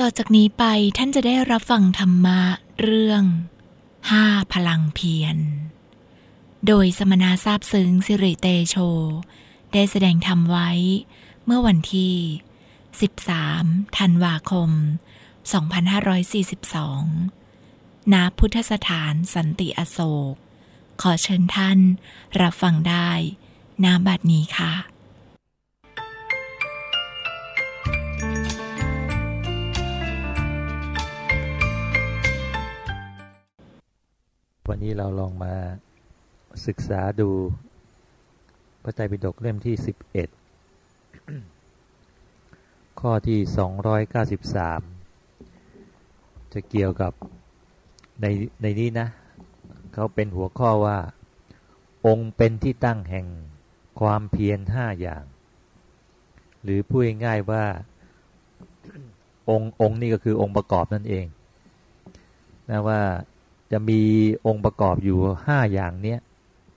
ต่อจากนี้ไปท่านจะได้รับฟังธรรมะเรื่องห้าพลังเพียร โดยสมณะทราบซึ้งสิริเตโช ได้แสดงธรรมไว้เมื่อวันที่ 13 ธันวาคม 2542 ณ พุทธสถานสันติอโศก ขอเชิญท่านรับฟังได้ณบัดนี้ค่ะ วันนี้เราลองมาศึกษาดูพระไตรปิฎกเล่มที่สิบเอ็ดข้อที่สองร้อยเก้าสิบสามจะเกี่ยวกับในในนี้นะ เขาเป็นหัวข้อว่า องค์เป็นที่ตั้งแห่งความเพียรห้าอย่าง หรือพูดง่ายๆว่าองค์องค์นี่ก็คือองค์ประกอบนั่นเองนะว่า จะมีองค์ประกอบอยู่ห้าอย่างเนี้ย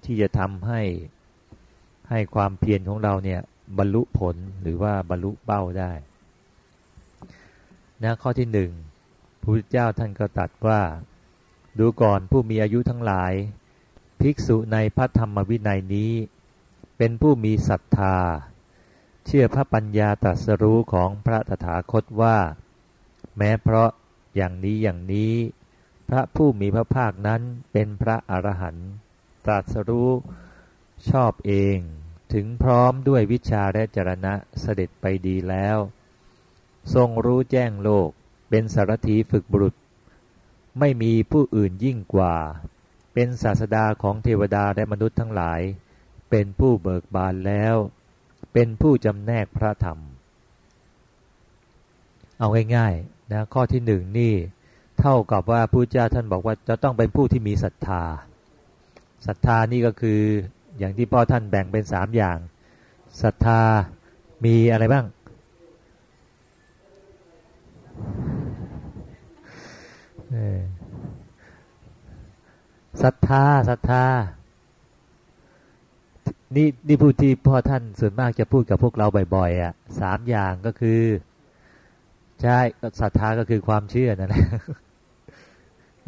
ที่จะทำให้ให้ความเพียรของเราเนี่ยบรรลุผลหรือว่าบรรลุเป้าได้นะข้อที่หนึ่งพระพุทธเจ้าท่านก็ตรัสว่า ดูก่อนผู้มีอายุทั้งหลาย ภิกษุในพระธรรมวินัยนี้ เป็นผู้มีศรัทธา เชื่อพระปัญญาตรัสรู้ของพระตถาคตว่า แม้เพราะอย่างนี้อย่างนี้ พระผู้มีพระภาคนั้นเป็นพระอรหันต์ตรัสรู้ชอบเองถึงพร้อมด้วยวิชาและจรณะเสด็จไปดีแล้ว ทรงรู้แจ้งโลกเป็นสารถีฝึกบุรุษ ไม่มีผู้อื่นยิ่งกว่า เป็นศาสดาของเทวดาและมนุษย์ทั้งหลาย เป็นผู้เบิกบานแล้ว เป็นผู้จำแนกพระธรรม เอาง่ายๆนะข้อที่หนึ่งนี่ เท่ากับว่าพระเจ้าท่านบอกว่าจะต้องเป็นผู้ที่มีศรัทธาศรัทธานี่ก็คืออย่างที่พ่อท่านแบ่งเป็นสามอย่างศรัทธามีอะไรบ้าง ศรัทธาศรัทธา นี่นี่พูดที่พ่อท่านส่วนมากจะพูดกับพวกเราบ่อยๆอะสามอย่างก็คือ ใช่ศรัทธาก็คือความเชื่อนั่นแหละ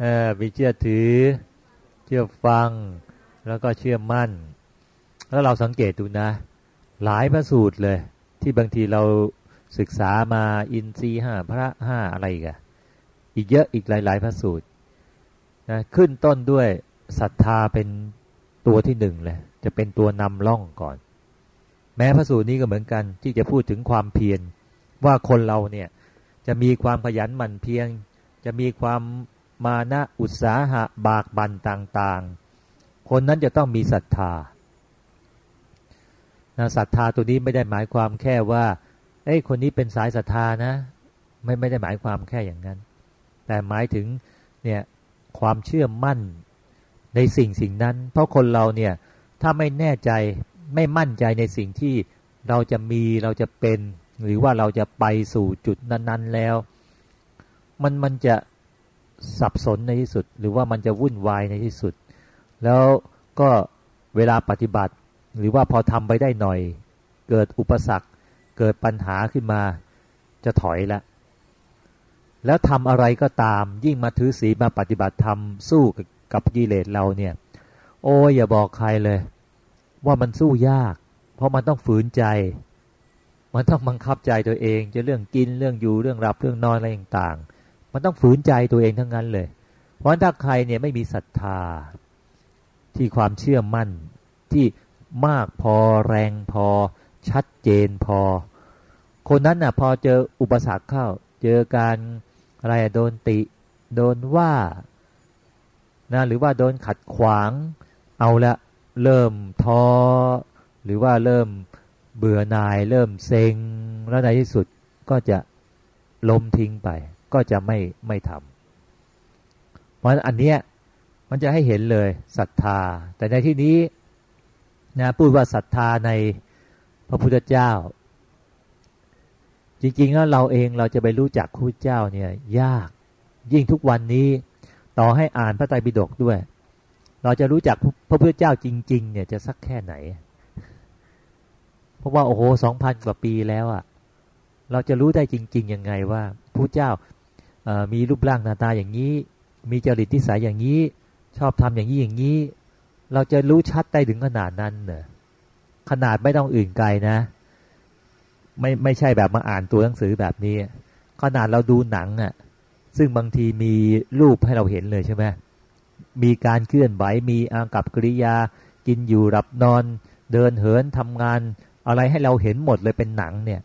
เออมีเชื่อถือ เชื่อฟัง แล้วก็เชื่อมั่น แล้วเราสังเกตดูนะ หลายพระสูตรเลย ที่บางทีเราศึกษามาอินทรีห้าพระห้าอะไรกันอีกเยอะอีกหลาย ๆ พระสูตรนะขึ้นต้นด้วยศรัทธาเป็นตัวที่หนึ่งเลย จะเป็นตัวนำล่องก่อน แม้พระสูตรนี้ก็เหมือนกัน ที่จะพูดถึงความเพียรว่าคนเราเนี่ยจะมีความขยันหมั่นเพียรจะมีความ มานะอุตสาหะบากบันต่างๆ คนนั้นจะต้องมีศรัทธาศรัทธาตัวนี้ไม่ได้หมายความแค่ว่าเอ้ยคนนี้เป็นสายศรัทธานะ ไม่ไม่ได้หมายความแค่อย่างนั้น แต่หมายถึงเนี่ยความเชื่อมั่นในสิ่งสิ่งนั้น เพราะคนเราเนี่ยถ้าไม่แน่ใจไม่มั่นใจในสิ่งที่เราจะมีเราจะเป็น หรือว่าเราจะไปสู่จุดนั้น ๆแล้ว มันมันจะ สับสนในที่สุด หรือว่ามันจะวุ่นวายในที่สุด แล้วก็เวลาปฏิบัติ หรือว่าพอทำไปได้หน่อย เกิดอุปสรรค เกิดปัญหาขึ้นมา จะถอยละแล้วทำอะไรก็ตาม ยิ่งมาถือศีลมาปฏิบัติธรรมสู้กับกิเลสเราเนี่ย โอ้ยอย่าบอกใครเลย ว่ามันสู้ยาก เพราะมันต้องฝืนใจ มันต้องบังคับใจตัวเอง จะเรื่องกินเรื่องอยู่เรื่องรับเรื่องนอนอะไรต่าง มันต้องฝืนใจตัวเองทั้งนั้นเลย เพราะถ้าใครเนี่ยไม่มีศรัทธาที่ความเชื่อมั่นที่มากพอแรงพอ ชัดเจนพอ คนนั้นน่ะพอเจออุปสรรคเข้า เจอการอะไรโดนติ โดนว่านะหรือว่าโดนขัดขวางเอาละเริ่มท้อหรือว่าเริ่มเบื่อหน่าย เริ่มเซ็งแล้วในที่สุดก็จะล้มทิ้งไป ก็จะไม่ไม่ทำเพราะอันเนี้ยมันจะให้เห็นเลยศรัทธา แต่ในที่นี้นะพูดว่าศรัทธาในพระพุทธเจ้า จริงๆแล้วเราเองเราจะไปรู้จักพระพุทธเจ้าเนี่ยยากยิ่งทุกวันนี้ต่อให้อ่านพระไตรปิฎกด้วย เราจะรู้จักพระพุทธเจ้าจริง ๆ เนี่ยจะสักแค่ไหน เพราะว่าโอ้โหสองพันกว่าปีแล้วอะ่ะ เราจะรู้ได้จริง ๆ ยังไงว่าพผู้เจ้า มีรูปร่างหน้าตาอย่างนี้ มีจริตทิสัยอย่างนี้ ชอบทำอย่างนี้อย่างนี้ เราจะรู้ชัดได้ถึงขนาดนั้นเนอะขนาดไม่ต้องอื่นไกลนะ ไม่ไม่ใช่แบบมาอ่านตัวหนังสือแบบนี้ ขนาดเราดูหนังอะ่ะซึ่งบางทีมีรูปให้เราเห็นเลยใช่ไหมมีการเคลื่อนไหวมีอากับกริยา กินอยู่รับนอน เดินเหินทำงาน อะไรให้เราเห็นหมดเลยเป็นหนังเนี่ย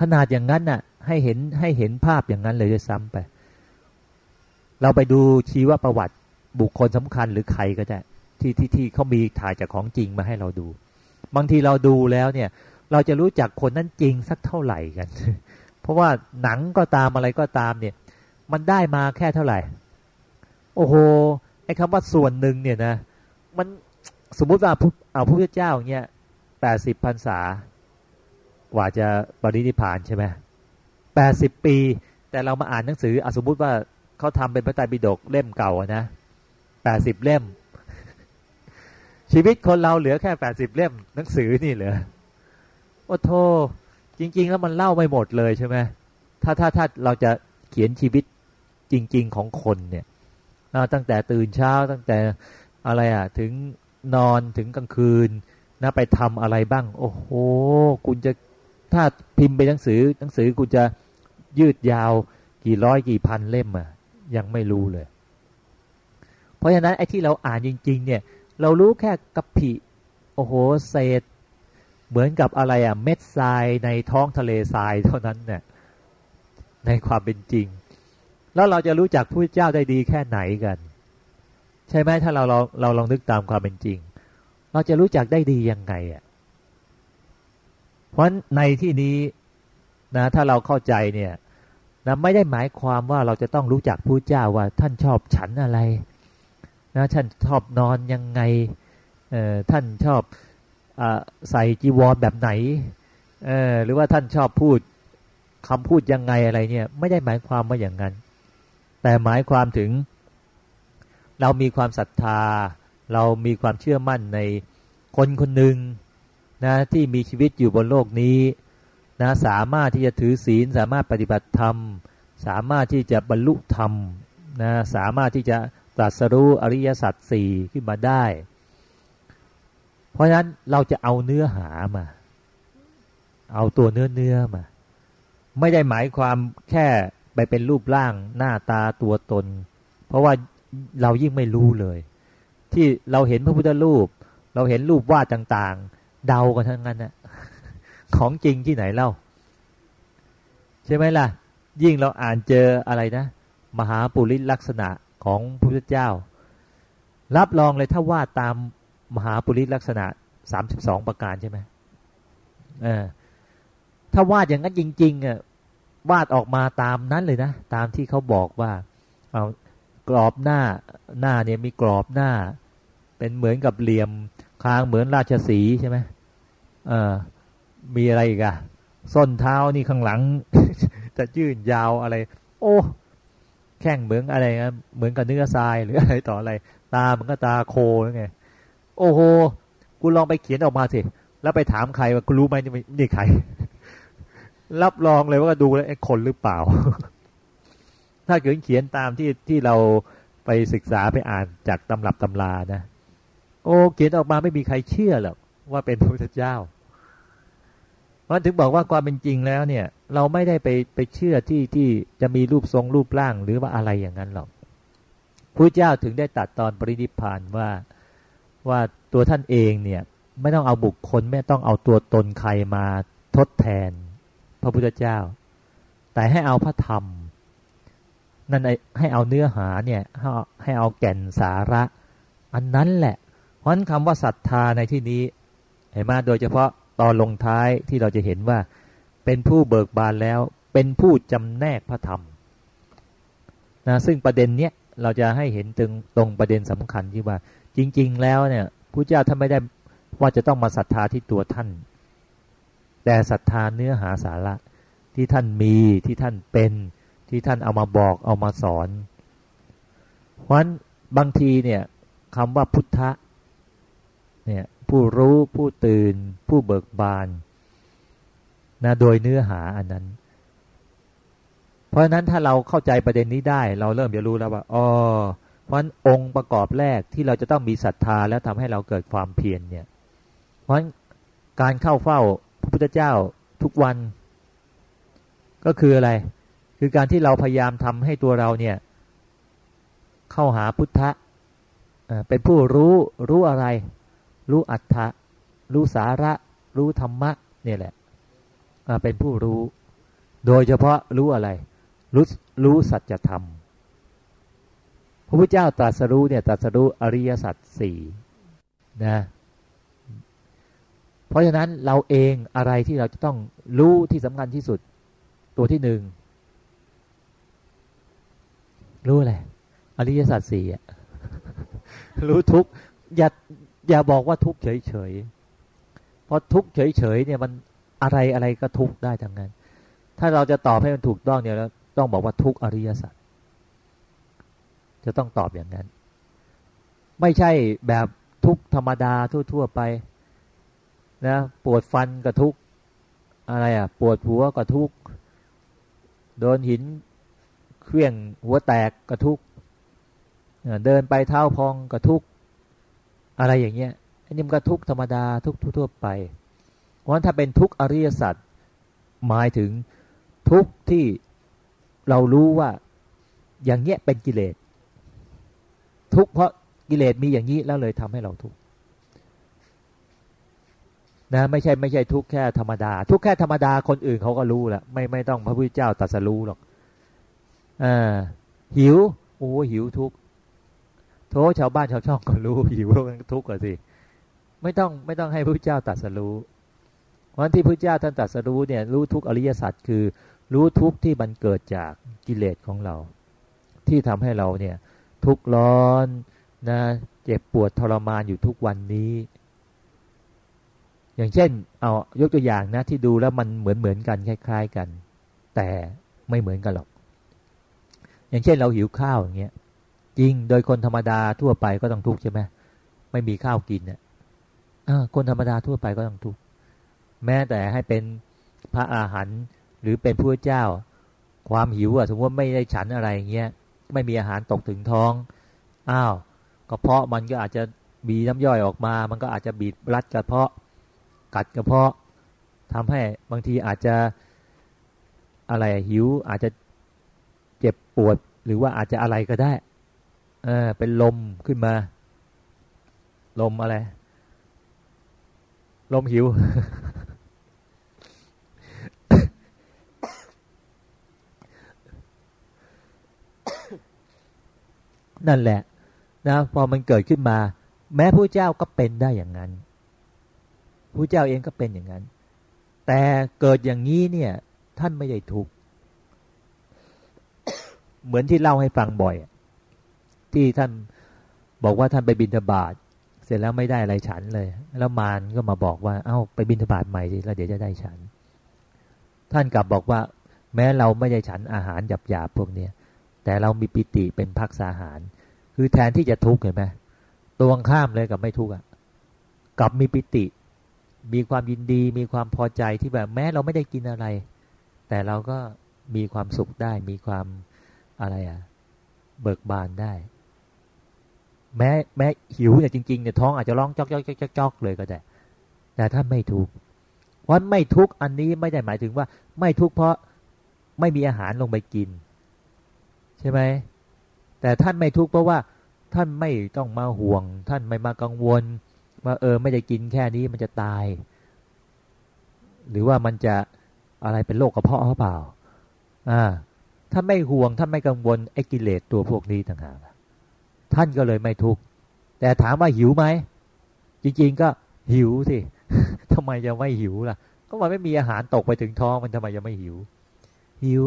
ขนาดอย่างนั้นน่ะ ให้เห็นให้เห็นภาพอย่างนั้นเลยด้วยซ้ำไป เราไปดูชีวประวัติบุคคลสำคัญหรือใครก็ได้ที่ที่ที่เขามีถ่ายจากของจริงมาให้เราดู บางทีเราดูแล้วเนี่ย เราจะรู้จักคนนั้นจริงสักเท่าไหร่กัน เพราะว่าหนังก็ตามอะไรก็ตามเนี่ย มันได้มาแค่เท่าไหร่ โอ้โหไอ้คำว่าส่วนหนึ่งเนี่ยนะ มันสมมุติว่าเอาพระพุทธเจ้าเนี่ยแปดสิบพรรษากว่าจะปรินิพานใช่ไหม แปดสิบปี แต่เรามาอ่านหนังสืออสมมุติว่าเขาทำเป็นพระไตรปิฎกเล่มเก่านะแปดสิบเล่ม ชีวิตคนเราเหลือแค่แปดสิบเล่ม หนังสือนี่เหลือโอ้โทจริง ๆ แล้วมันเล่าไม่หมดเลยใช่ไหมถ้าถ้าถ้าเราจะเขียนชีวิตจริง ๆ ของคนเนี่ยตั้งแต่ตื่นเช้าตั้งแต่อะไรอะ ถึงนอนถึงกลางคืนนะไปทำอะไรบ้าง โอ้โห คุณจะ ถ้าพิมพ์ไปหนังสือหนังสือคุณจะยืดยาวกี่ร้อยกี่พันเล่มอะยังไม่รู้เลย เพราะฉะนั้นไอ้ที่เราอ่านจริง ๆ เนี่ย เรารู้แค่กระพิโอ้โหเศษ เหมือนกับอะไรอะเม็ดทรายในท้องทะเลทรายเท่านั้นเนี่ยในความเป็นจริง แล้วเราจะรู้จักผู้เจ้าได้ดีแค่ไหนกัน ใช่ไหมถ้าเราเราเราลองนึกตามความเป็นจริง เราจะรู้จักได้ดียังไงอะ เพราะในที่นี้นะถ้าเราเข้าใจเนี่ยนะไม่ได้หมายความว่าเราจะต้องรู้จักผู้เจ้าว่าท่านชอบฉันอะไรนะท่านชอบนอนยังไงเออท่านชอบอใส่จีวรแบบไหนเออหรือว่าท่านชอบพูดคำพูดยังไงอะไรเนี่ย ไม่ได้หมายความว่าอย่างนั้น แต่หมายความถึง เรามีความศรัทธา เรามีความเชื่อมั่นในคนคนหนึ่ง นะที่มีชีวิตอยู่บนโลกนี้นะสามารถที่จะถือศีล สามารถปฏิบัติธรรม สามารถที่จะบรรลุธรรมนะสามารถที่จะตรัสรู้อริยสัจสี่ขึ้นมาได้ เพราะฉะนั้นเราจะเอาเนื้อหามา เอาตัวเนื้อเนื้อมา ไม่ได้หมายความแค่ไปเป็นรูปร่างหน้าตาตัวตน เพราะว่าเรายิ่งไม่รู้เลย ที่เราเห็นพระพุทธรูป เราเห็นรูปวาดต่างๆ เดากันทั้งนั้นนะของจริงที่ไหนเล่า ใช่ไหมล่ะ ยิ่งเราอ่านเจออะไรนะ มหาปุริลักษณะของพระพุทธเจ้า รับรองเลยถ้าวาดตามมหาปุริลักษณะสามสิบสองประการใช่ไหมเออถ้าวาดอย่างนั้นจริงๆอะวาดออกมาตามนั้นเลยนะ ตามที่เขาบอกว่าเอากรอบหน้าหน้าเนี่ยมีกรอบหน้า เป็นเหมือนกับเหลี่ยม คางเหมือนราชสีใช่ไหมเออมีอะไรอีกอะส้นเท้านี่ข้างหลัง จะยื่นยาวอะไร โอ้แข้งเหมือนอะไรนะเหมือนกับเนื้อทรายหรืออะไรต่ออะไร ตาเหมือนกับตาโคไงโอ้โหกูลองไปเขียนออกมาสิแล้วไปถามใครว่ากูรู้ไหมนี่นี่ใคร รับรองเลยว่าดูแล้วไอ้คนหรือเปล่า ถ้าเกิดเขียนตามที่ที่เราไปศึกษาไปอ่านจากตำรับตำรานะ โอ้เขียนออกมาไม่มีใครเชื่อหรอกว่าเป็นพระพุทธเจ้าเพราะถึงบอกว่าความเป็นจริงแล้วเนี่ย เราไม่ได้ไปไปเชื่อที่ที่จะมีรูปทรงรูปร่างหรือว่าอะไรอย่างนั้นหรอกพระเจ้าถึงได้ตัดตอนปรินิพานว่าว่าตัวท่านเองเนี่ย ไม่ต้องเอาบุคคล ไม่ต้องเอาตัวตนใครมาทดแทน พระพุทธเจ้า แต่ให้เอาพระธรรม นั่นให้เอาเนื้อหาเนี่ยให้เอาแก่นสาระ อันนั้นแหละ เพราะนั้นคำว่าศรัทธาในที่นี้เห็นไหมโดยเฉพาะตอนลงท้ายที่เราจะเห็นว่า เป็นผู้เบิกบานแล้ว เป็นผู้จำแนกพระธรรมนะซึ่งประเด็นเนี้ยเราจะให้เห็นตรงตรงประเด็นสำคัญที่ว่า จริง ๆ แล้วเนี่ยพระเจ้าท่านไม่ได้ว่าจะต้องมาศรัทธาที่ตัวท่าน แต่ศรัทธาเนื้อหาสาระที่ท่านมีที่ท่านเป็นที่ท่านเอามาบอกเอามาสอน เพราะฉะนั้นบางทีเนี่ยคำว่าพุทธะ เนี่ยผู้รู้ผู้ตื่น ผู้เบิกบานนะโดยเนื้อหาอันนั้น เพราะฉะนั้นถ้าเราเข้าใจประเด็นนี้ได้ เราเริ่มจะรู้แล้วว่าอ๋อเพราะองค์ประกอบแรกที่เราจะต้องมีศรัทธาแล้วทำให้เราเกิดความเพียรเนี่ย เพราะการเข้าเฝ้าพระพุทธเจ้าทุกวัน ก็คืออะไร คือการที่เราพยายามทำให้ตัวเราเนี่ย เข้าหาพุทธะเป็นผู้รู้รู้อะไร รู้อัตถะรู้สาระ รู้ธรรมะเนี่ยแหละเป็นผู้รู้ โดยเฉพาะรู้อะไร รู้รู้สัจธรรม พระพุทธเจ้าตรัสรู้เนี่ยตรัสรู้อริยสัจสี่นะเพราะฉะนั้นเราเองอะไรที่เราจะต้องรู้ที่สำคัญที่สุด ตัวที่หนึ่งรู้อะไรอริยสัจสี่อะรู้ทุกอย่า อย่าบอกว่าทุกเฉยเฉยเพราะทุกเฉยเฉยเนี่ยมันอะไรอะไรก็ทุกได้ทั้งนั้น ถ้าเราจะตอบให้มันถูกต้องเนี่ยเราต้องบอกว่าทุกอริยสัจจะต้องตอบอย่างนั้น ไม่ใช่แบบทุกธรรมดาทั่ว ๆไปนะปวดฟันก็ทุกอะไรอะ ปวดหัวก็ทุกโดนหินเคลื่องหัวแตกก็ทุกเดินไปเท้าพองก็ทุก อะไรอย่างเงี้ยอันนี้มันก็ทุกธรรมดาทุกทั่วไป เพราะฉะนั้นถ้าเป็นทุกอริยสัจหมายถึงทุกที่เรารู้ว่าอย่างเงี้ยเป็นกิเลส ทุกเพราะกิเลสมีอย่างนี้แล้วเลยทำให้เราทุกนะไม่ใช่ไม่ใช่ทุกแค่ธรรมดา ทุกแค่ธรรมดาคนอื่นเขาก็รู้แหละไม่ไม่ต้องพระพุทธเจ้าตรัสรู้หรอกอ่าหิวโอ้หิวทุก โทชาวบ้านชาวช่องก็รู้หิวทุกข์สิไม่ต้องไม่ต้องให้พระเจ้าตรัสรู้เพราะที่พระเจ้าท่านตรัสรู้เนี่ยรู้ทุกอริยสัจคือ รู้ทุกที่มันเกิดจากกิเลสของเรา ที่ทำให้เราเนี่ยทุกข์ร้อนนะเจ็บปวดทรมานอยู่ทุกวันนี้ อย่างเช่น เอายกตัวอย่างนะที่ดูแล้วมันเหมือนเหมือนกันคล้าย ๆกัน แต่ไม่เหมือนกันหรอก อย่างเช่นเราหิวข้าวอย่างเงี้ย จริง โดยคนธรรมดาทั่วไปก็ต้องทุกข์ใช่ไหมไม่มีข้าวกินเนี่ยคนธรรมดาทั่วไปก็ต้องทุกข์แม้แต่ให้เป็นพระอาหารหรือเป็นผู้เจ้า ความหิวอะสมมติว่าไม่ได้ฉันอะไรเงี้ยไม่มีอาหารตกถึงท้องอ้าวกระเพาะมันก็อาจจะมีน้ำย่อยออกมา มันก็อาจจะบีบรัดกระเพาะ กัดกระเพาะทำให้บางทีอาจจะอะไรหิวอาจจะเจ็บปวดหรือว่าอาจจะอะไรก็ได้ เออเป็นลมขึ้นมา ลมอะไร ลมหิว นั่นแหละนะพอมันเกิดขึ้นมา แม้ผู้เจ้าก็เป็นได้อย่างนั้นผู้เจ้าเองก็เป็นอย่างนั้น แต่เกิดอย่างนี้เนี่ย ท่านไม่ได้ทุกข์เหมือนที่เล่าให้ฟังบ่อย ที่ท่านบอกว่าท่านไปบินทบาทเสร็จแล้วไม่ได้อะไรฉันเลย แล้วมารก็มาบอกว่า เอา้าไปบินทบาทใหม่สิแล้วเดี๋ยวจะได้ฉัน ท่านกลับบอกว่า แม้เราไม่ได้ฉันอาหารหยาบๆพวกเนี้ยแต่เรามีปิติเป็นพักษาหาร คือแทนที่จะทุกข์เห็นไหมตรงข้ามเลยกับไม่ทุกข์อะกลับมีปิติ มีความยินดี มีความพอใจที่แบบแม้เราไม่ได้กินอะไร แต่เราก็มีความสุขได้ มีความอะไรอะ เบิกบานได้ แม้แม้หิวเนี่ยจริงๆเนี่ยท้องอาจจะร้องจอกจอกจอกจอกเลยก็ได้ แต่ถ้าไม่ทุกข์วันไม่ทุกข์อันนี้ไม่ได้หมายถึงว่า ไม่ทุกข์เพราะไม่มีอาหารลงไปกิน ใช่ไหมแต่ท่านไม่ทุกข์เพราะว่าท่านไม่ต้องมาห่วง ท่านไม่มากังวลว่าเออไม่ได้กินแค่นี้มันจะตาย หรือว่ามันจะอะไรเป็นโรคกระเพาะหรือเปล่าอ่าถ้านไม่ห่วงท่านไม่กังวลไอ้กิเลสตัวพวกนี้ต่างหาก ท่านก็เลยไม่ทุกข์แต่ถามว่าหิวไหมจริง ๆ ก็หิวสิทำไมจะไม่หิวล่ะ ก็มันไม่มีอาหารตกไปถึงท้องมันทำไมจะไม่หิว หิว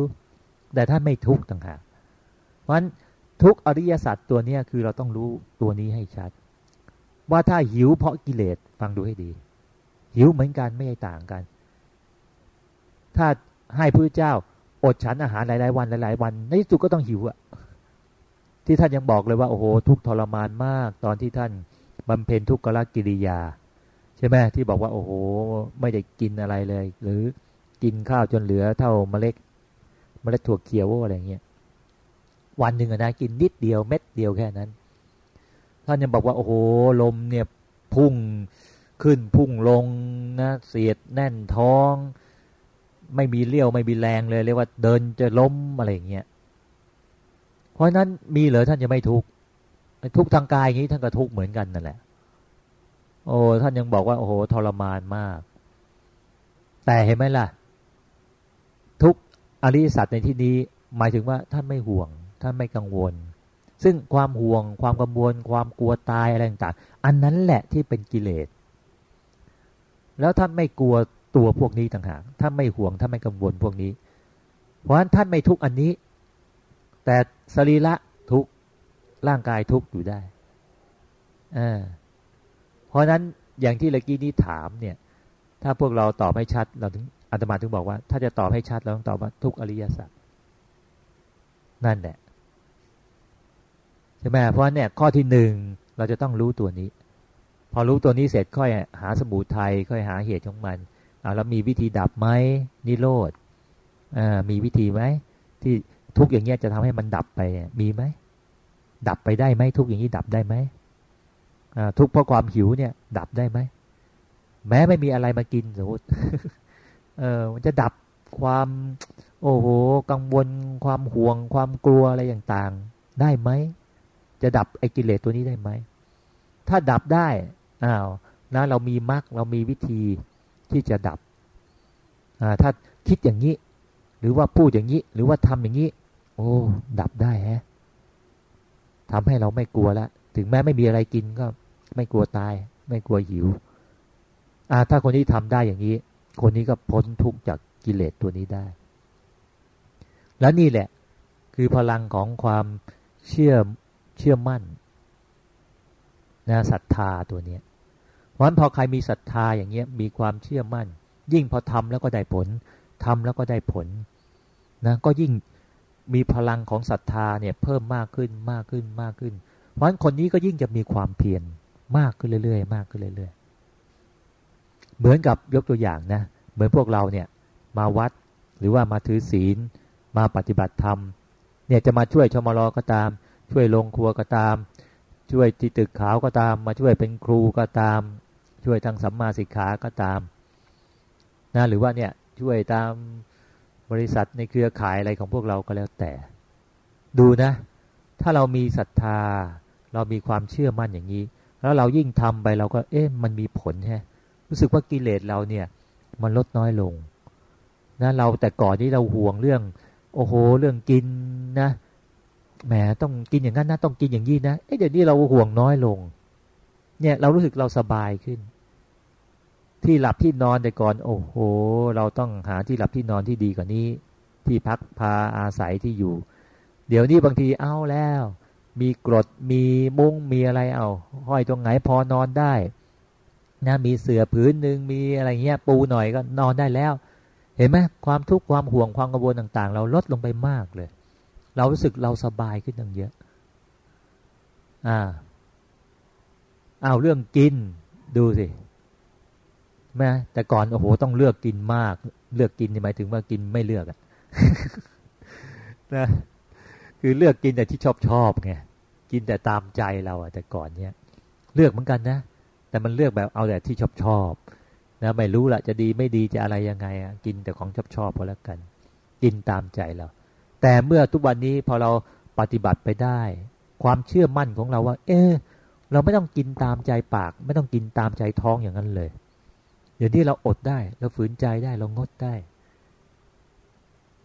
แต่ท่านไม่ทุกข์ต่างหากเพราะฉะนั้นทุกอริยสัจตัวเนี้ยคือเราต้องรู้ตัวนี้ให้ชัด ว่าถ้าหิวเพราะกิเลสฟังดูให้ดี หิวเหมือนกันไม่ใช่ต่างกัน ถ้าให้พระเจ้าอดฉันอาหารหลายๆวันหลาย ๆ วันในที่สุดก็ต้องหิวอะ ที่ท่านยังบอกเลยว่าโอ้โหทุกทรมานมาก ตอนที่ท่านบำเพ็ญทุกขลกิริยา ใช่ไหมที่บอกว่าโอ้โห ไม่ได้กินอะไรเลย หรือกินข้าวจนเหลือเท่าเมล็ดเมล็ดถั่วเขียวอะไรเงี้ยวันหนึ่งนะกินนิดเดียวเม็ดเดียวแค่นั้น ท่านยังบอกว่าโอ้โหลมเนี่ยพุ่งขึ้นพุ่งลงนะเสียดแน่นท้อง ไม่มีเลี้ยวไม่มีแรงเลยเรียกว่าเดินจะล้มอะไรอย่างเงี้ย เพราะนั้นมีเหรอท่านจะไม่ทุกข์ทุกทางกายอย่างนี้ท่านก็ทุกข์เหมือนกันนั่นแหละ โอ้ท่านยังบอกว่า โอ้โหทรมานมาก แต่เห็นไหมล่ะ ทุกอริสัตในที่นี้หมายถึงว่าท่านไม่ห่วง ท่านไม่กังวล ซึ่งความห่วง ความกังวล ความกลัวตายอะไรต่างๆ อันนั้นแหละที่เป็นกิเลส แล้วท่านไม่กลัวตัวพวกนี้ต่างหากท่านไม่ห่วงท่านไม่กังวลพวกนี้ เพราะฉะนั้นท่านไม่ทุกอันนี้ แต่สรีระทุกร่างกายทุกอยู่ได้อ่าเพราะนั้นอย่างที่เมื่อกี้นี้ถามเนี่ย ถ้าพวกเราตอบให้ชัด เราถึงอาตมาถึงบอกว่า ถ้าจะตอบให้ชัดเราต้องตอบว่าทุกอริยสัจนั่นแหละใช่ไหมเพราะเนี่ยข้อที่หนึ่งเราจะต้องรู้ตัวนี้ พอรู้ตัวนี้เสร็จค่อยหาสมุทัยค่อยหาเหตุของมันเอาแล้วมีวิธีดับไหมนิโรธอ่ามีวิธีไหมที่ ทุกอย่างเงี้ยจะทำให้มันดับไปมีไหมดับไปได้ไหมทุกอย่างนี้ดับได้ไหมทุกเพราะความหิวเนี่ย ดับได้ไหมแม้ไม่มีอะไรมากินสมมติเออมันจะดับความ โอ้โห กังวล ความห่วง ความกลัวอะไรต่างๆ ได้ไหม จะดับไอ้กิเลสตัวนี้ได้ไหม ถ้าดับได้อ้าวนะเรามีมรรคเรามีวิธีที่จะดับอ่าถ้าคิดอย่างนี้ หรือว่าพูดอย่างนี้ หรือว่าทำอย่างนี้ โอ้ ดับได้ฮะทำให้เราไม่กลัวล้วถึงแม้ไม่มีอะไรกินก็ไม่กลัวตาย ไม่กลัวหิวอ่าถ้าคนที่ทำได้อย่างนี้ คนนี้ก็พ้นทุกข์จากกิเลสตัวนี้ได้ แล้วนี่แหละ คือพลังของความเชื่อเชื่อมั่นนะศรัทธาตัวเนี้ยเพราะฉะนั้นพอใครมีศรัทธาอย่างเงี้ยมีความเชื่อมั่น ยิ่งพอทำแล้วก็ได้ผลทำแล้วก็ได้ผลนะก็ยิ่ง มีพลังของศรัทธาเนี่ยเพิ่มมากขึ้นมากขึ้นมากขึ้น เพราะฉะนั้นคนนี้ก็ยิ่งจะมีความเพียรมากขึ้นเรื่อยๆ มากขึ้นเรื่อยๆ เหมือนกับยกตัวอย่างนะ เหมือนพวกเราเนี่ยมาวัดหรือว่ามาถือศีล มาปฏิบัติธรรม เนี่ยจะมาช่วยชมรอก็ตาม ช่วยลงครัวก็ตาม ช่วยที่ตึกขาวก็ตาม มาช่วยเป็นครูก็ตาม ช่วยทางสัมมาสิกขาก็ตามนะหรือว่าเนี่ยช่วยตาม บริษัทในเครือข่ายอะไรของพวกเราก็แล้วแต่ ดูนะ ถ้าเรามีศรัทธา เรามีความเชื่อมั่นอย่างนี้ แล้วเรายิ่งทำไปเราก็เอ๊ะมันมีผลแฮะรู้สึกว่ากิเลสเราเนี่ยมันลดน้อยลงนะเราแต่ก่อนนี้เราห่วงเรื่อง โอ้โห เรื่องกินนะแหมต้องกินอย่างนั้นนะต้องกินอย่างนี้นะเอ๊ะเดี๋ยวนี้เราห่วงน้อยลง เนี่ยเรารู้สึกเราสบายขึ้น ที่หลับที่นอนแต่ก่อน โอ้โห เราต้องหาที่หลับที่นอนที่ดีกว่านี้ ที่พักพาอาศัยที่อยู่ เดี๋ยวนี้บางทีเอาแล้ว มีกรดมีมุ้งมีอะไรเอาห้อยตรงไหนพอนอนได้นะมีเสื่อผืนหนึ่งมีอะไรเงี้ย ปูหน่อยก็นอนได้แล้ว เห็นไหมความทุกข์ความห่วงความกังวลต่าง ๆ เราลดลงไปมากเลย เรารู้สึกเราสบายขึ้นตั้งเยอะ อ่าเอาเรื่องกินดูสิ แม่แต่ก่อนโอ้โหต้องเลือกกินมาก เลือกกินหมายถึงว่ากินไม่เลือกอะนะคือเลือกกินแต่ที่ชอบชอบไงกินแต่ตามใจเราอะแต่ก่อนเนี้ยเลือกเหมือนกันนะแต่มันเลือกแบบเอาแต่ที่ชอบชอบนะไม่รู้ละจะดีไม่ดีจะอะไรยังไงอะกินแต่ของชอบชอบพอแล้วกัน กินตามใจเรา แต่เมื่อทุกวันนี้พอเราปฏิบัติไปได้ ความเชื่อมั่นของเราว่า เออเราไม่ต้องกินตามใจปาก ไม่ต้องกินตามใจท้องอย่างนั้นเลย ดี๋ยวนี้เราอดได้ เราฝืนใจได้เรางดได้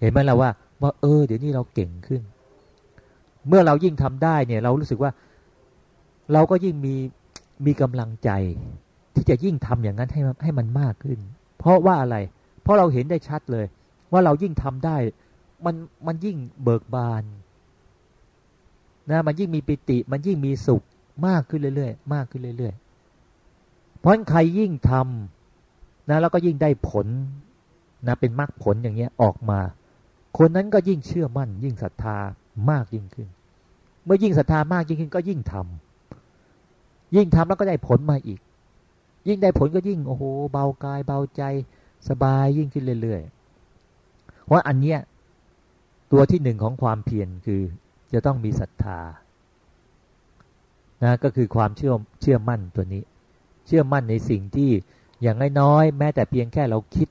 เห็นไหมเราว่า ว่า เออ เดี๋ยวนี้เราเก่งขึ้น เมื่อเรายิ่งทำได้เนี่ย เรารู้สึกว่า เราก็ยิ่งมีมีกำลังใจ ที่จะยิ่งทำอย่างนั้นให้ให้มันมากขึ้น เพราะว่าอะไร เพราะเราเห็นได้ชัดเลย ว่าเรายิ่งทำได้ มันมันยิ่งเบิกบานนะมันยิ่งมีปิติ มันยิ่งมีสุขมากขึ้นเรื่อยๆมากขึ้นเรื่อยๆเพราะใครยิ่งทำ นะแล้วก็ยิ่งได้ผลนะเป็นมรรคผลอย่างเงี้ยออกมา คนนั้นก็ยิ่งเชื่อมั่น ยิ่งศรัทธามากยิ่งขึ้น เมื่อยิ่งศรัทธามากยิ่งขึ้นก็ยิ่งทำยิ่งทำแล้วก็ได้ผลมาอีก ยิ่งได้ผลก็ยิ่งโอ้โหเบากายเบาใจสบายยิ่งขึ้นเรื่อยๆ เพราะอันเนี้ยตัวที่หนึ่งของความเพียรคือจะต้องมีศรัทธานะก็คือความเชื่อเชื่อมั่นตัวนี้ เชื่อมั่นในสิ่งที่ อย่างน้อยๆแม้แต่เพียงแค่เราคิด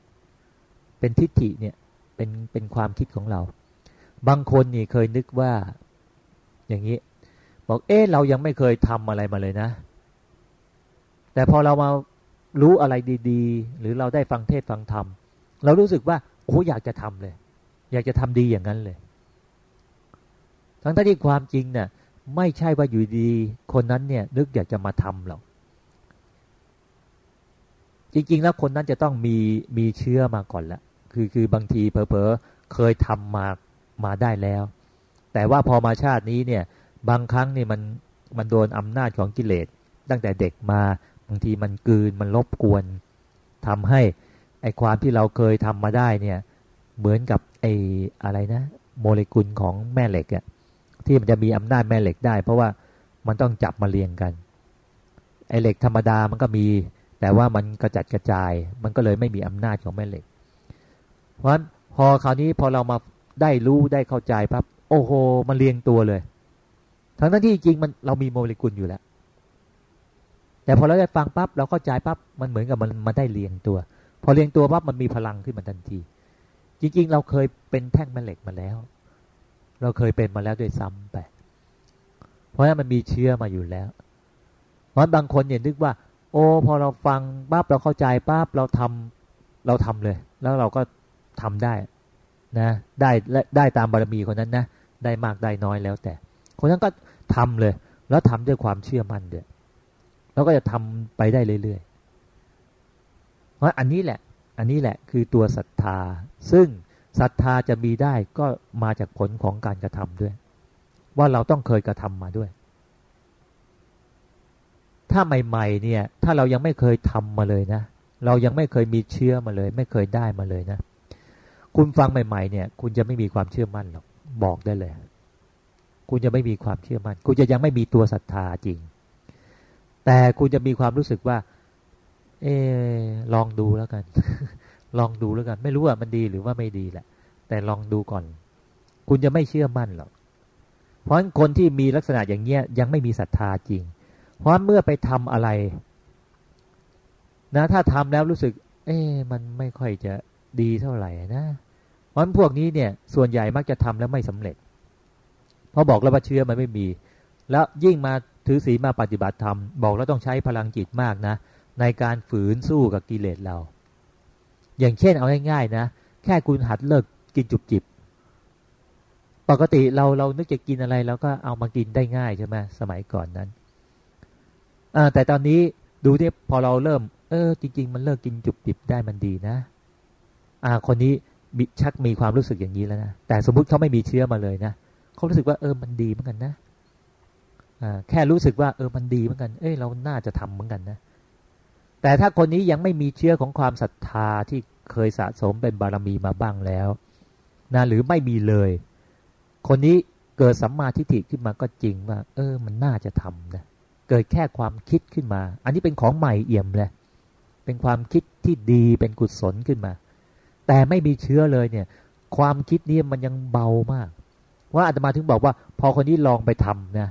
เป็นทิฏฐิเนี่ยเป็นเป็นความคิดของเรา บางคนนี่เคยนึกว่า อย่างนี้ บอกเอ๊ะเรายังไม่เคยทำอะไรมาเลยนะ แต่พอเรามารู้อะไรดีๆ หรือเราได้ฟังเทศฟังธรรมเรารู้สึกว่าโอ้อยากจะทำเลย อยากจะทำดีอย่างนั้นเลย ทั้งที่ความจริงเนะ่ยไม่ใช่ว่าอยู่ดี คนนั้นเนี่ยนึกอยากจะมาทำหรอก จริง ๆ แล้วคนนั้นจะต้องมีมีเชื่อมาก่อนละคือคือบางทีเพอๆเคยทำมามาได้แล้ว แต่ว่าพอมาชาตินี้เนี่ยบางครั้งนี่มันมันโดนอำนาจของกิเลสตั้งแต่เด็กมาบางทีมันกืนมันลบกวนทำให้ไอความที่เราเคยทำมาได้เนี่ยเหมือนกับไออะไรนะ โมเลกุลของแม่เหล็กอะที่มันจะมีอำนาจแม่เหล็กได้ เพราะว่ามันต้องจับมาเรียงกันไอเหล็กธรรมดามันก็มี แต่ว่ามันกระจัดกระจาย มันก็เลยไม่มีอำนาจของแม่เหล็ก เพราะฉะนั้นพอคราวนี้พอเรามาได้รู้ได้เข้าใจปั๊บโอ้โหมันเรียงตัวเลย ทั้งนั้นที่จริงมันเรามีโมเลกุลอยู่แล้ว แต่พอเราได้ฟังปั๊บเราเข้าใจปั๊บมันเหมือนกับมันมันได้เรียงตัว พอเรียงตัวปั๊บมันมีพลังขึ้นมาทันที จริง ๆ เราเคยเป็นแท่งแม่เหล็กมาแล้ว เราเคยเป็นมาแล้วด้วยซ้ำไป เพราะฉะนั้นมันมีเชื้อมาอยู่แล้ว เพราะบางคนเนี่ยนึกว่า โอ้ พอเราฟังปั๊บเราเข้าใจปั๊บเราทำเราทำเลย แล้วเราก็ทำได้นะได้ได้ตามบารมีคนนั้นนะได้มากได้น้อยแล้วแต่ คนนั้นก็ทำเลย แล้วทำด้วยความเชื่อมั่นเดียเราก็จะทำไปได้เรื่อยๆเพราะอันนี้แหละ อันนี้แหละคือตัวศรัทธา ซึ่งศรัทธาจะมีได้ก็มาจากผลของการกระทำด้วย ว่าเราต้องเคยกระทำมาด้วย ถ้าใหม่ ๆ เนี่ย ถ้าเรายังไม่เคยทำมาเลยนะ เรายังไม่เคยมีเชื่อมาเลย ไม่เคยได้มาเลยนะ คุณฟังใหม่ ๆ เนี่ย คุณจะไม่มีความเชื่อมั่นหรอกบอกได้เลย คุณจะไม่มีความเชื่อมั่น คุณจะยังไม่มีตัวศรัทธาจริง แต่คุณจะมีความรู้สึกว่า เออลองดูแล้วกัน ลองดูแล้วกัน ไม่รู้ว่ามันดีหรือว่าไม่ดีแหละ แต่ลองดูก่อน คุณจะไม่เชื่อมั่นหรอก เพราะคนที่มีลักษณะอย่างเงี้ยยังไม่มีศรัทธาจริง เพราะเมื่อไปทำอะไร นะ ถ้าทำแล้วรู้สึก เอ๊มันไม่ค่อยจะดีเท่าไหร่นะเพราะพวกนี้เนี่ย ส่วนใหญ่มักจะทำแล้วไม่สำเร็จ เพราะบอกแล้วว่าเชื่อมันไม่มี แล้วยิ่งมาถือศีลมาปฏิบัติธรรม บอกแล้วต้องใช้พลังจิตมากนะ ในการฝืนสู้กับกิเลสเรา อย่างเช่นเอาง่ายๆนะ แค่คุณหัดเลิกกินจุบจิบปกติเราเรานึกจะกินอะไรเราก็เอามากินได้ง่ายใช่ไหมสมัยก่อนนั้น อแต่ตอนนี้ดูที่พอเราเริ่ม เออ จริง ๆ มันเลิกกินจุบจิบได้มันดีนะ อ่า คนนี้ชักมีความรู้สึกอย่างนี้แล้วนะแต่สมมุติเขาไม่มีเชื้อมาเลยนะเขารู้สึกว่าเออมันดีเหมือนกันนะแค่รู้สึกว่าเออมันดีเหมือนกัน เอ้ยเราน่าจะทำเหมือนกันนะแต่ถ้าคนนี้ยังไม่มีเชื้อของความศรัทธาที่เคยสะสมเป็นบารมีมาบ้างแล้วนะหรือไม่มีเลย คนนี้เกิดสัมมาทิฏฐิขึ้นมาก็จริงว่า เออ มันน่าจะทำนะ เกิดแค่ความคิดขึ้นมา อันนี้เป็นของใหม่เอี่ยมเลยเป็นความคิดที่ดีเป็นกุศลขึ้นมา แต่ไม่มีเชื้อเลยเนี่ย ความคิดนี้มันยังเบามาก ว่าอาตมาถึงบอกว่า พอคนนี้ลองไปทำนะ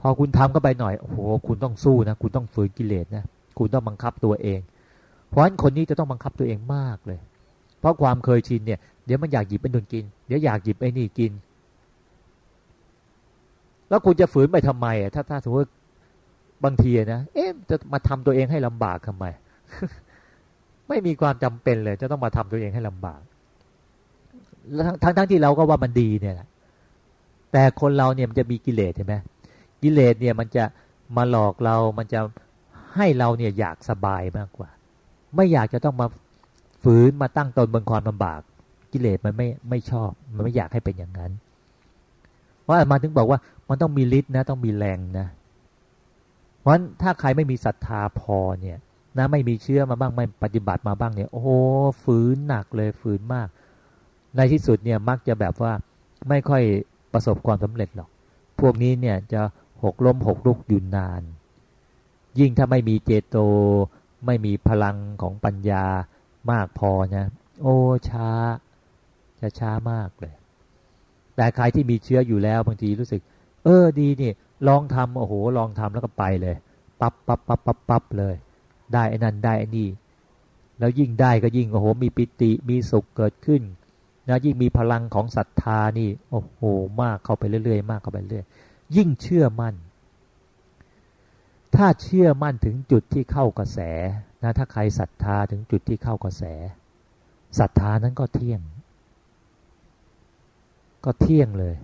พอคุณทำเข้าไปหน่อยโอ้โหคุณต้องสู้นะคุณต้องฝืนกิเลสนะคุณต้องบังคับตัวเอง เพราะฉะนั้นคนนี้จะต้องบังคับตัวเองมากเลย เพราะความเคยชินเนี่ยเดี๋ยวมันอยากหยิบไอ้นุนกิน เดี๋ยวอยากหยิบไอ้นี่กิน แล้วคุณจะฝืนไปทำไมอะถ้าถ้าสมมติ บางทีนะเอ๊ะจะมาทำตัวเองให้ลำบากทำไม ไม่มีความจำเป็นเลย จะต้องมาทำตัวเองให้ลำบากทั้งทั้งที่เราก็ว่ามันดีเนี่ยแหละแต่คนเราเนี่ยมันจะมีกิเลสใช่ไหมกิเลสเนี่ยมันจะมาหลอกเรามันจะให้เราเนี่ยอยากสบายมากกว่า ไม่อยากจะต้องมาฝืนมาตั้งตนบนความลำบาก กิเลสมันไม่ไม่ชอบ มันไม่อยากให้เป็นอย่างนั้นเพราะมาถึงบอกว่ามันต้องมีฤทธิ์นะ ต้องมีแรงนะ เพราะฉะนั้นถ้าใครไม่มีศรัทธาพอเนี่ยนะไม่มีเชื่อมาบ้างไม่ปฏิบัติมาบ้างเนี่ยโอ้โหฝืนหนักเลยฝืนมาก ในที่สุดเนี่ยมักจะแบบว่าไม่ค่อยประสบความสำเร็จหรอก พวกนี้เนี่ยจะหกล้มหกลุกอยู่นาน ยิ่งถ้าไม่มีเจโต ไม่มีพลังของปัญญามากพอนะโอ้ช้า จะช้ามากเลย แต่ใครที่มีเชื้ออยู่แล้วบางทีรู้สึก เออดีนี่ ลองทำโอ้โหลองทำแล้วก็ไปเลยปับ๊บปับ๊บปั๊บปับ๊บปับเลย ได้ไอ้นั่นได้ไอ้นี่ แล้วยิ่งได้ก็ยิ่งโอ้โห มีปิติมีสุขเกิดขึ้นนะยิ่งมีพลังของศรัทธานี่ โอ้โห มากเข้าไปเรื่อยๆมากเข้าไปเรื่อยยิ่งเชื่อมั่น ถ้าเชื่อมั่นถึงจุดที่เข้ากระแสนะถ้าใครศรัทธาถึงจุดที่เข้ากระแสศรัทธานั้นก็เที่ยง ก็เที่ยงเลย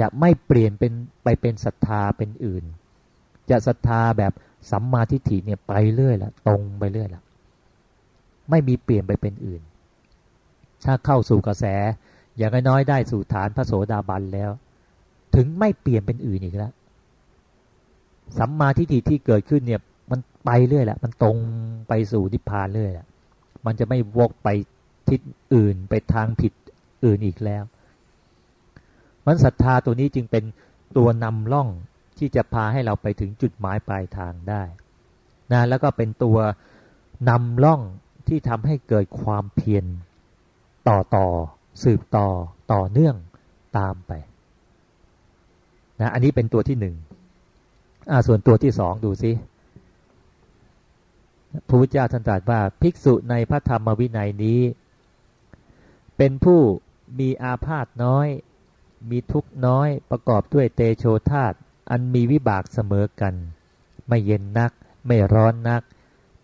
จะไม่เปลี่ยนเป็นไปเป็นศรัทธาเป็นอื่น จะศรัทธาแบบสัมมาทิฏฐิเนี่ยไปเรื่อยละตรงไปเรื่อยละไม่มีเปลี่ยนไปเป็นอื่น ถ้าเข้าสู่กระแส อย่างน้อยได้สู่ฐานพระโสดาบันแล้ว ถึงไม่เปลี่ยนเป็นอื่นอีกแล้วสัมมาทิฏฐิที่เกิดขึ้นเนี่ย มันไปเรื่อยแหละมันตรงไปสู่นิพพานเรื่อยแหละมันจะไม่วกไปทิศอื่นไปทางผิดอื่นอีกแล้ว มันศรัทธาตัวนี้จึงเป็นตัวนำล่องที่จะพาให้เราไปถึงจุดหมายปลายทางได้นะแล้วก็เป็นตัวนำล่องที่ทำให้เกิดความเพียรต่อต่อสืบต่อต่อเนื่องตามไปนะอันนี้เป็นตัวที่หนึ่งส่วนตัวที่สองดูสิพระพุทธเจ้าท่านตรัสว่าภิกษุในพระธรรมวินัยนี้ เป็นผู้มีอาพาธน้อย มีทุกน้อยประกอบด้วยเตโชธาตอันมีวิบากเสมอกัน ไม่เย็นนัก ไม่ร้อนนัก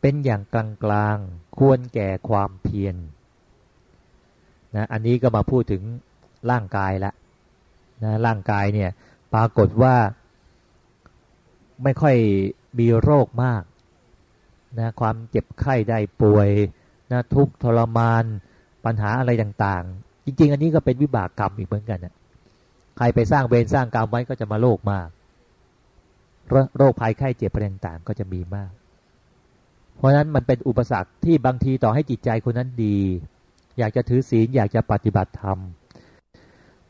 เป็นอย่างกลางกลางควรแก่ความเพียรนะอันนี้ก็มาพูดถึงร่างกายละนะร่างกายเนี่ยปรากฏว่า ไม่ค่อยมีโรคมากนะความเจ็บไข้ได้ป่วยนะทุกทรมานปัญหาอะไรต่าง ๆ จริง ๆ อันนี้ก็เป็นวิบากกรรมอีกเหมือนกันนะ ใครไปสร้างเวรสร้างกรรมไว้ก็จะมาโรคมากโรคภัยไข้เจ็บอะไรต่างก็จะมีมาก เพราะฉะนั้นมันเป็นอุปสรรคที่บางทีต่อให้จิตใจคนนั้นดี อยากจะถือศีลอยากจะปฏิบัติธรรม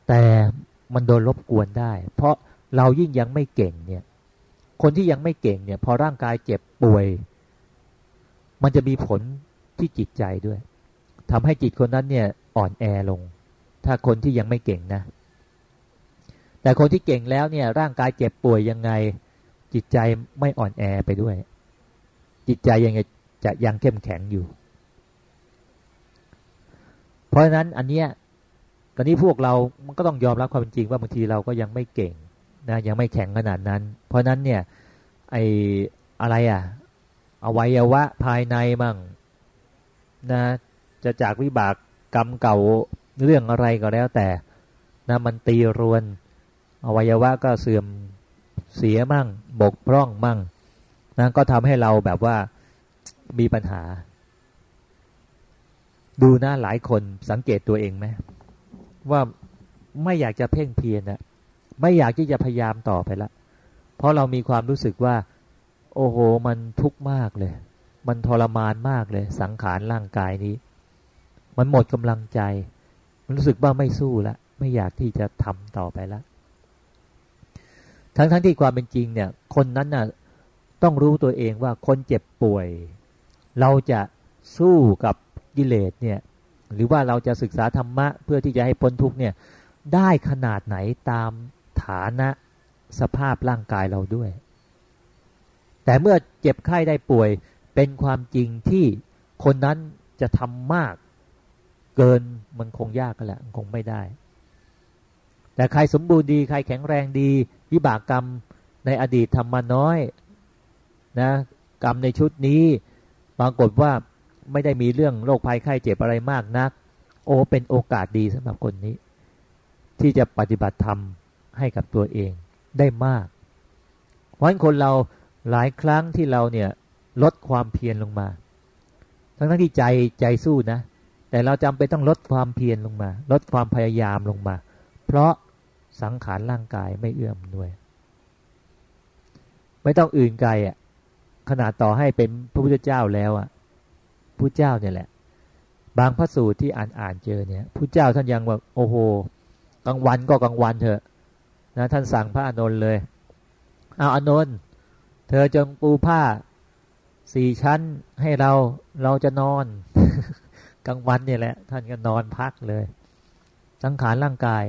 แต่มันโดนรบกวนได้ เพราะเรายิ่งยังไม่เก่งเนี่ย คนที่ยังไม่เก่งเนี่ย พอร่างกายเจ็บป่วย มันจะมีผลที่จิตใจด้วยทำให้จิตคนนั้นเนี่ยอ่อนแอลง ถ้าคนที่ยังไม่เก่งนะ แต่คนที่เก่งแล้วเนี่ย ร่างกายเจ็บป่วยยังไง จิตใจไม่อ่อนแอไปด้วย จิตใจยังจะยังเข้มแข็งอยู่ เพราะฉะนั้นอันเนี้ยตอนนี้พวกเรา มันก็ต้องยอมรับความจริงว่าบางทีเราก็ยังไม่เก่งนะยังไม่แข็งขนาดนั้น เพราะนั้นเนี่ยไออะไรอะอวัยวะภายในมั่งนะจะจากวิบากกรรมเก่าเรื่องอะไรก็แล้วแต่นะมันตีรวน อวัยวะก็เสื่อมเสียมั่ง บกพร่องมั่งนะก็ทำให้เราแบบว่ามีปัญหา ดูนะหลายคนสังเกตตัวเองไหมว่าไม่อยากจะเพ่งเพียรนะไม่อยากที่จะพยายามต่อไปละ เพราะเรามีความรู้สึกว่า โอ้โห มันทุกข์มากเลย มันทรมานมากเลย สังขารร่างกายนี้ มันหมดกำลังใจ มันรู้สึกว่าไม่สู้ละ ไม่อยากที่จะทำต่อไปละ ทั้งๆทที่ความเป็นจริงเนี่ย คนนั้นน่ะต้องรู้ตัวเองว่าคนเจ็บป่วย เราจะสู้กับกิเลสเนี่ย หรือว่าเราจะศึกษาธรรมะเพื่อที่จะให้พ้นทุกเนี่ย ได้ขนาดไหนตามฐานะสภาพร่างกายเราด้วย แต่เมื่อเจ็บไข้ได้ป่วยเป็นความจริงที่คนนั้นจะทำมากเกินมันคงยากกันแหละคงไม่ได้ แต่ใครสมบูรณ์ดี ใครแข็งแรงดี วิบากกรรมในอดีตทำมาน้อยนะกรรมในชุดนี้ปรากฏว่าไม่ได้มีเรื่องโรคภัยไข้เจ็บอะไรมากนัก โอเป็นโอกาสดีสำหรับคนนี้ ที่จะปฏิบัติธรรมให้กับตัวเองได้มาก เพราะฉะนั้นคนเราหลายครั้งที่เราเนี่ยลดความเพียรลงมา ทั้งทั้งที่ใจใจสู้นะ แต่เราจำเป็นต้องลดความเพียรลงมา ลดความพยายามลงมา เพราะสังขารร่างกายไม่เอื้อมด้วย ไม่ต้องอื่นไกลอะขนาดต่อให้เป็นพระพุทธเจ้าแล้วอะพระเจ้าเนี่ยแหละ บางพระสูตรที่อ่านอ่านเจอเนี่ยพระเจ้าท่านยังว่าโอ้โหกลางวันก็กลางวันเถอะนะท่านสั่งพระอานนท์เลยเอาอานนท์เธอจงปูผ้าสี่ชั้นให้เราเราจะนอน กลางวันเนี่ยแหละ ท่านก็นอนพักเลย สังขารร่างกาย